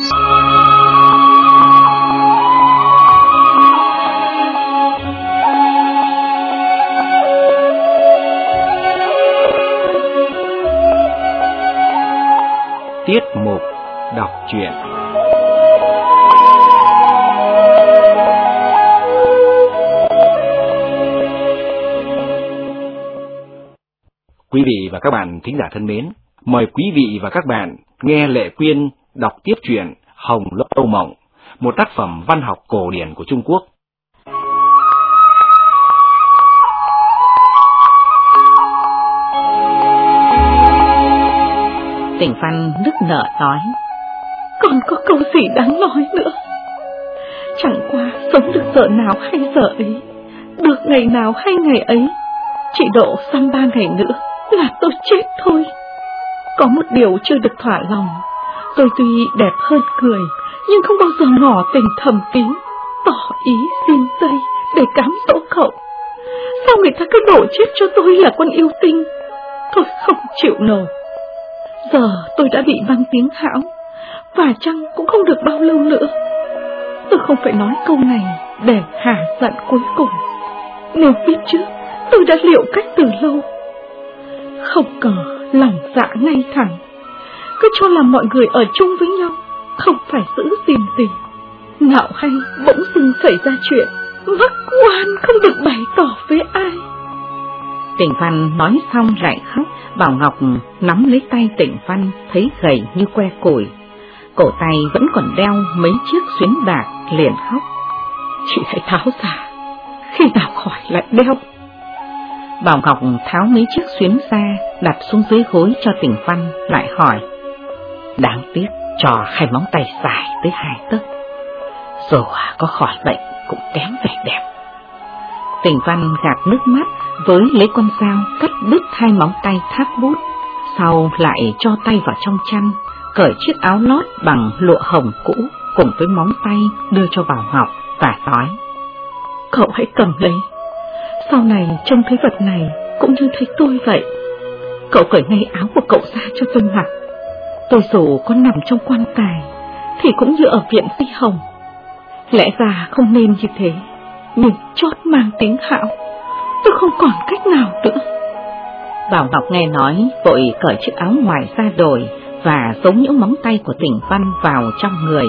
Tiết mục đọc truyện. Quý vị và các bạn thính giả thân mến, mời quý vị và các bạn nghe Lệ Quyên đọc tiếp truyện Hồng Lâu Mộng, một tác phẩm văn học cổ điển của Trung Quốc. Tỉnh Văn nức nở nói, còn có câu gì đáng nói nữa. Chẳng qua sống được giờ nào hay giờ ấy, được ngày nào hay ngày ấy, chỉ độ xăm ba ngày nữa là tôi chết thôi. Có một điều chưa được thỏa lòng, tôi tuy đẹp hơn cười, nhưng không bao giờ ngỏ tình thầm kín, tỏ ý xin dây để cám dỗ cậu. Sao người ta cứ đổ chết cho tôi là con yêu tinh? Tôi không chịu nổi. Giờ tôi đã bị văng tiếng hão, và chăng cũng không được bao lâu nữa. Tôi không phải nói câu này để hả giận cuối cùng. Nếu biết trước, tôi đã liệu cách từ lâu. Không ngờ lòng dạ ngay thẳng, cứ cho là mọi người ở chung với nhau, không phải giữ gìn gì. Nào hay bỗng dưng xảy ra chuyện, mắc quan không được bày tỏ với ai. Tỉnh Văn nói xong lại khóc, Bảo Ngọc nắm lấy tay Tỉnh Văn thấy gầy như que củi. Cổ tay vẫn còn đeo mấy chiếc xuyến bạc liền khóc. Chị hãy tháo ra, khi nào khỏi lại đeo. Bảo Ngọc tháo mấy chiếc xuyến ra, đặt xuống dưới gối cho Tỉnh Văn, lại hỏi. Đáng tiếc cho hai móng tay dài tới hai tấc. Dù à, có khỏi bệnh cũng kém vẻ đẹp. Tình Văn gạt nước mắt với lấy con dao cắt đứt hai móng tay thác bút, sau lại cho tay vào trong chăn, cởi chiếc áo lót bằng lụa hồng cũ cùng với móng tay đưa cho Bảo Ngọc và nói. Cậu hãy cầm lấy, sau này trông thấy vật này cũng như thấy tôi vậy. Cậu cởi ngay áo của cậu ra cho tôi mặc. Tôi dù có nằm trong quan tài thì cũng như ở viện phi hồng. Lẽ ra không nên như thế, nhưng chót mang tiếng hạo tôi không còn cách nào nữa. Bảo Ngọc nghe nói, vội cởi chiếc áo ngoài ra đổi và giấu những móng tay của tỉnh Văn vào trong người.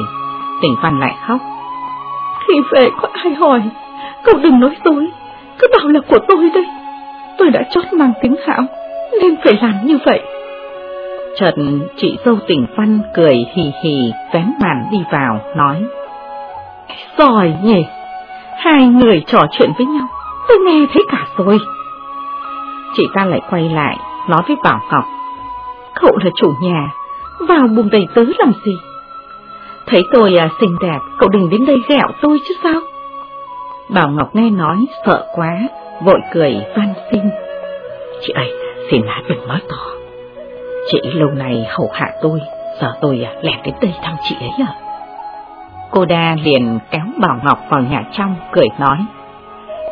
Tỉnh Văn lại khóc. Khi về có ai hỏi, cậu đừng nói dối, cứ bảo là của tôi đây. Tôi đã chót mang tiếng hão, nên phải làm như vậy. Chợt chị dâu tỉnh Văn cười hì hì vén màn đi vào, nói. Giỏi nhỉ, hai người trò chuyện với nhau tôi nghe thấy cả rồi. Chị ta lại quay lại, nói với Bảo Ngọc. Cậu là chủ nhà, vào buồng đầy tớ làm gì? Thấy tôi à, xinh đẹp, cậu đừng đến đây ghẹo tôi chứ sao? Bảo Ngọc nghe nói, sợ quá, vội cười van xin. Chị ấy, xin là đừng nói to. Chị lâu này hầu hạ tôi, giờ tôi à, lẻn đến đây thăm chị ấy à? Cô đa liền kéo Bảo Ngọc vào nhà trong, cười nói.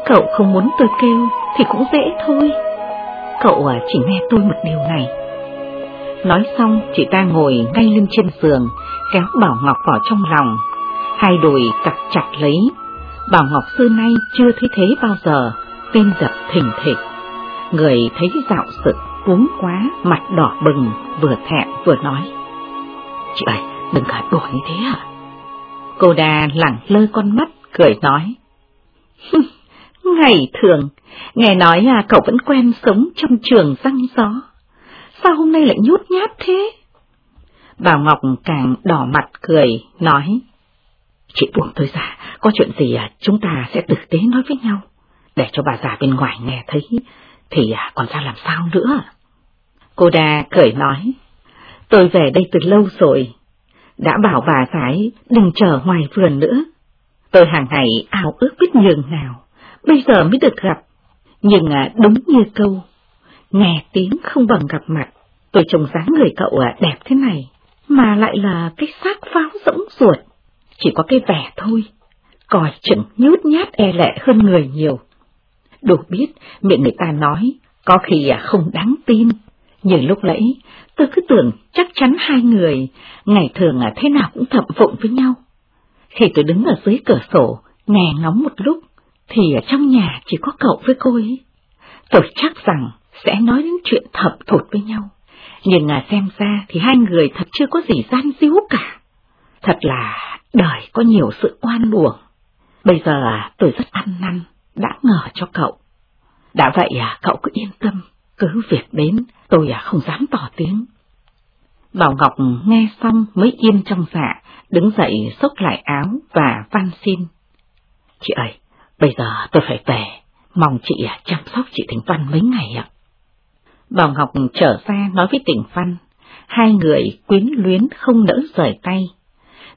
Cậu không muốn tôi kêu thì cũng dễ thôi. Cậu à, chỉ nghe tôi một điều này. Nói xong, chị ta ngồi ngay lưng trên giường, kéo Bảo Ngọc vào trong lòng. Hai đùi cặp chặt lấy. Bảo Ngọc xưa nay chưa thấy thế bao giờ, tên dập thình thịch. Người thấy dạo sự cuống quá, mặt đỏ bừng, vừa thẹn vừa nói. Chị ấy, đừng cả đùa như thế à? Cô đà lẳng lơ con mắt, cười nói. Ngày thường, nghe nói à, cậu vẫn quen sống trong trường răng gió. Sao hôm nay lại nhút nhát thế? bà Ngọc càng đỏ mặt cười, nói. Chị buông tôi ra, dạ, có chuyện gì à, chúng ta sẽ tử tế nói với nhau. Để cho bà già bên ngoài nghe thấy, thì à, còn ra làm sao nữa. Cô đà cười nói. Tôi về đây từ lâu rồi. Đã bảo bà gái đừng chờ ngoài vườn nữa. Tôi hàng ngày ao ước biết nhường nào bây giờ mới được gặp. Nhưng à, đúng như câu, nghe tiếng không bằng gặp mặt, tôi trông dáng người cậu à, đẹp thế này, mà lại là cái xác pháo rỗng ruột, chỉ có cái vẻ thôi, coi chừng nhút nhát e lệ hơn người nhiều. Đủ biết miệng người ta nói, có khi à, không đáng tin, nhưng lúc nãy tôi cứ tưởng chắc chắn hai người ngày thường à thế nào cũng thậm phụng với nhau. Khi tôi đứng ở dưới cửa sổ, nghe ngóng một lúc, thì ở trong nhà chỉ có cậu với cô ấy. Tôi chắc rằng sẽ nói đến chuyện thập thụt với nhau. Nhưng à xem ra thì hai người thật chưa có gì gian díu cả. Thật là đời có nhiều sự oan uổng. Bây giờ à tôi rất ăn năn, đã ngờ cho cậu. Đã vậy à cậu cứ yên tâm, cứ việc đến tôi à không dám tỏ tiếng. Bảo Ngọc nghe xong mới yên trong dạ, đứng dậy xốc lại áo và van xin. Chị ơi, bây giờ tôi phải về, mong chị à chăm sóc chị Thịnh Văn mấy ngày ạ. Bảo Ngọc trở ra nói với Tỉnh Văn, hai người quyến luyến không nỡ rời tay.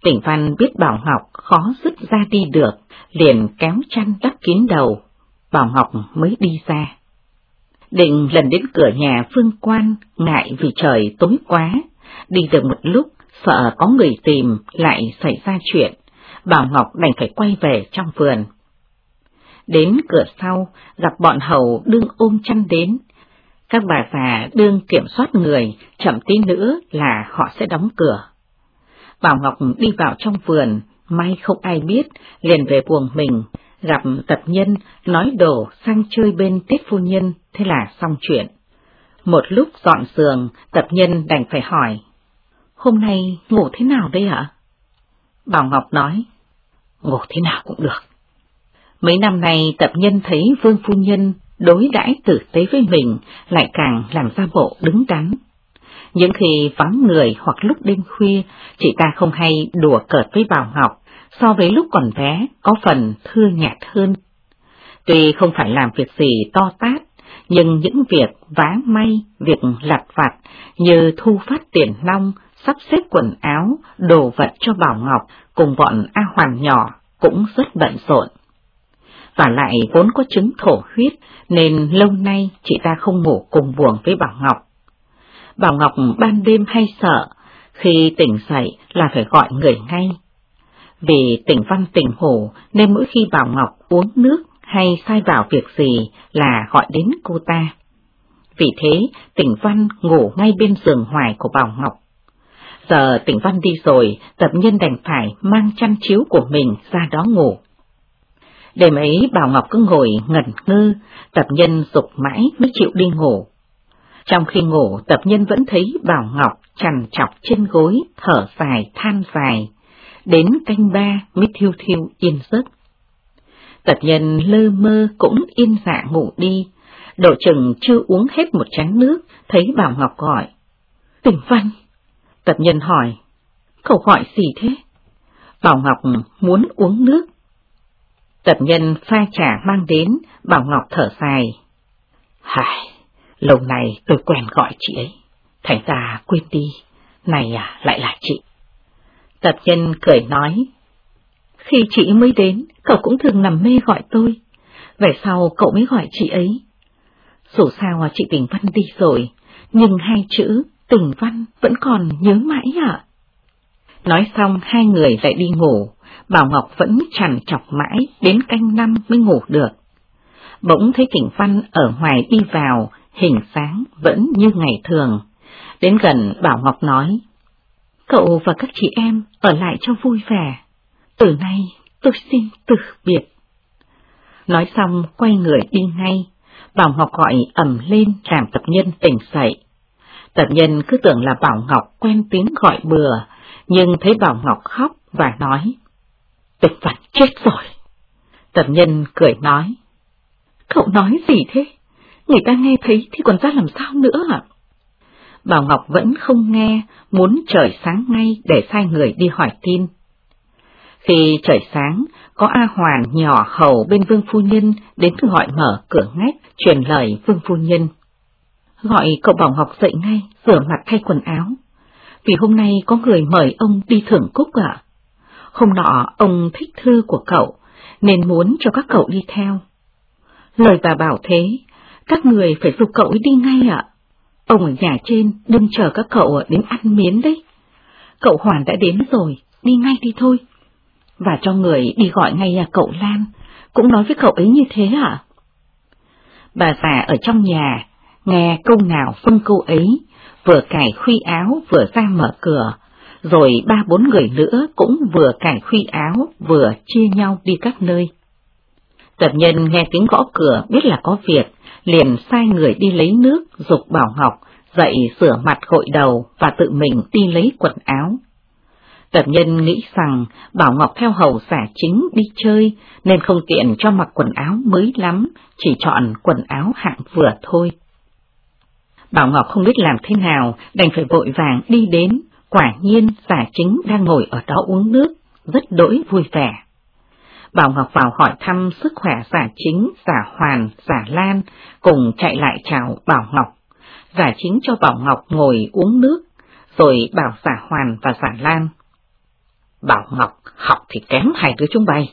Tỉnh Văn biết Bảo Ngọc khó dứt ra đi được, liền kéo chăn đắp kín đầu, Bảo Ngọc mới đi ra. Định lần đến cửa nhà Phương Quan, ngại vì trời tối quá, đi được một lúc, sợ có người tìm lại xảy ra chuyện, Bảo Ngọc đành phải quay về trong vườn. Đến cửa sau, gặp bọn hầu đương ôm chăn đến. Các bà già đương kiểm soát người, chậm tí nữa là họ sẽ đóng cửa. Bảo Ngọc đi vào trong vườn, may không ai biết, liền về buồng mình, gặp tập nhân nói đổ sang chơi bên tiết phu nhân, thế là xong chuyện. Một lúc dọn giường, tập nhân đành phải hỏi, hôm nay ngủ thế nào đây ạ? Bảo Ngọc nói, ngủ thế nào cũng được. Mấy năm nay tập nhân thấy vương phu nhân đối đãi tử tế với mình lại càng làm ra bộ đứng đắn. Những khi vắng người hoặc lúc đêm khuya, chị ta không hay đùa cợt với Bảo Ngọc, so với lúc còn bé có phần thưa nhạt hơn. Tuy không phải làm việc gì to tát, nhưng những việc vá may, việc lặt vặt như thu phát tiền long, sắp xếp quần áo, đồ vật cho Bảo Ngọc cùng bọn A Hoàn nhỏ cũng rất bận rộn. Và lại vốn có chứng thổ huyết nên lâu nay chị ta không ngủ cùng buồng với Bảo Ngọc. Bảo Ngọc ban đêm hay sợ, khi tỉnh dậy là phải gọi người ngay. Vì tỉnh văn tỉnh hổ nên mỗi khi Bảo Ngọc uống nước hay sai vào việc gì là gọi đến cô ta. Vì thế, tỉnh văn ngủ ngay bên giường hoài của Bảo Ngọc. Giờ tỉnh văn đi rồi, tập nhân đành phải mang chăn chiếu của mình ra đó ngủ. Đêm ấy Bảo Ngọc cứ ngồi ngẩn ngơ, tập nhân dục mãi mới chịu đi ngủ. Trong khi ngủ, tập nhân vẫn thấy Bảo Ngọc chằn chọc trên gối, thở dài, than dài. Đến canh ba mới thiêu thiêu yên giấc. Tật nhân lơ mơ cũng yên dạ ngủ đi, độ chừng chưa uống hết một chén nước, thấy Bảo Ngọc gọi. Tỉnh Văn! Tật nhân hỏi, cậu gọi gì thế? Bảo Ngọc muốn uống nước. Tật nhân pha trà mang đến, Bảo Ngọc thở dài. Hài, lâu này tôi quen gọi chị ấy, thành ra quên đi, này à, lại là chị. Tập nhân cười nói, khi chị mới đến, cậu cũng thường nằm mê gọi tôi, về sau cậu mới gọi chị ấy. Dù sao chị Tình Văn đi rồi, nhưng hai chữ Tình Văn vẫn còn nhớ mãi ạ. Nói xong hai người lại đi ngủ, Bảo Ngọc vẫn chẳng chọc mãi đến canh năm mới ngủ được. Bỗng thấy Tình Văn ở ngoài đi vào, hình sáng vẫn như ngày thường. Đến gần Bảo Ngọc nói, Cậu và các chị em ở lại cho vui vẻ. Từ nay tôi xin từ biệt. Nói xong quay người đi ngay, Bảo Ngọc gọi ẩm lên làm tập nhân tỉnh dậy. Tập nhân cứ tưởng là Bảo Ngọc quen tiếng gọi bừa, nhưng thấy Bảo Ngọc khóc và nói, Tịch vật chết rồi. Tập nhân cười nói, Cậu nói gì thế? Người ta nghe thấy thì còn ra làm sao nữa ạ? Bảo Ngọc vẫn không nghe, muốn trời sáng ngay để sai người đi hỏi tin. Khi trời sáng, có A Hoàn nhỏ hầu bên Vương Phu Nhân đến gọi mở cửa ngách, truyền lời Vương Phu Nhân. Gọi cậu Bảo Ngọc dậy ngay, rửa mặt thay quần áo. Vì hôm nay có người mời ông đi thưởng cúc ạ. Hôm nọ ông thích thư của cậu, nên muốn cho các cậu đi theo. Lời bà bảo thế, các người phải dục cậu đi ngay ạ. Ông ở nhà trên đừng chờ các cậu đến ăn miến đấy. Cậu Hoàn đã đến rồi, đi ngay đi thôi. Và cho người đi gọi ngay là cậu Lan, cũng nói với cậu ấy như thế à? Bà già ở trong nhà, nghe câu nào phân câu ấy, vừa cài khuy áo vừa ra mở cửa, rồi ba bốn người nữa cũng vừa cài khuy áo vừa chia nhau đi các nơi. Tập nhân nghe tiếng gõ cửa biết là có việc, liền sai người đi lấy nước, dục Bảo Ngọc, dậy sửa mặt gội đầu và tự mình đi lấy quần áo. Tập nhân nghĩ rằng Bảo Ngọc theo hầu giả chính đi chơi nên không tiện cho mặc quần áo mới lắm, chỉ chọn quần áo hạng vừa thôi. Bảo Ngọc không biết làm thế nào, đành phải vội vàng đi đến, quả nhiên giả chính đang ngồi ở đó uống nước, rất đỗi vui vẻ. Bảo Ngọc vào hỏi thăm sức khỏe giả chính, giả hoàn, giả lan, cùng chạy lại chào Bảo Ngọc. Giả chính cho Bảo Ngọc ngồi uống nước, rồi bảo giả hoàn và giả lan. Bảo Ngọc học thì kém hai đứa chúng bay,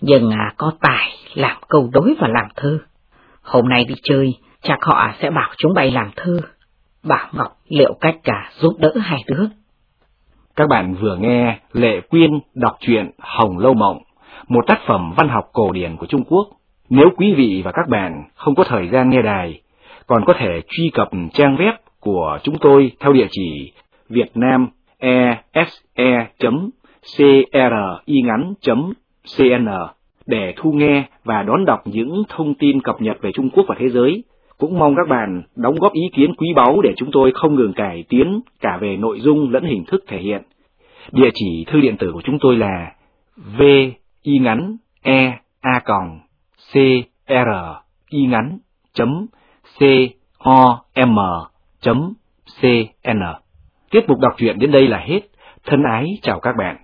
nhưng à, có tài làm câu đối và làm thơ. Hôm nay đi chơi, chắc họ sẽ bảo chúng bay làm thơ. Bảo Ngọc liệu cách cả giúp đỡ hai đứa. Các bạn vừa nghe Lệ Quyên đọc truyện Hồng Lâu Mộng, một tác phẩm văn học cổ điển của Trung Quốc. Nếu quý vị và các bạn không có thời gian nghe đài, còn có thể truy cập trang web của chúng tôi theo địa chỉ vietnamese.cringắn.cn để thu nghe và đón đọc những thông tin cập nhật về Trung Quốc và thế giới. Cũng mong các bạn đóng góp ý kiến quý báu để chúng tôi không ngừng cải tiến cả về nội dung lẫn hình thức thể hiện. Địa chỉ thư điện tử của chúng tôi là v y ngắn e a còng, c, r y ngắn chấm, c, o, m, chấm, c, n. Tiết mục đọc truyện đến đây là hết. Thân ái chào các bạn.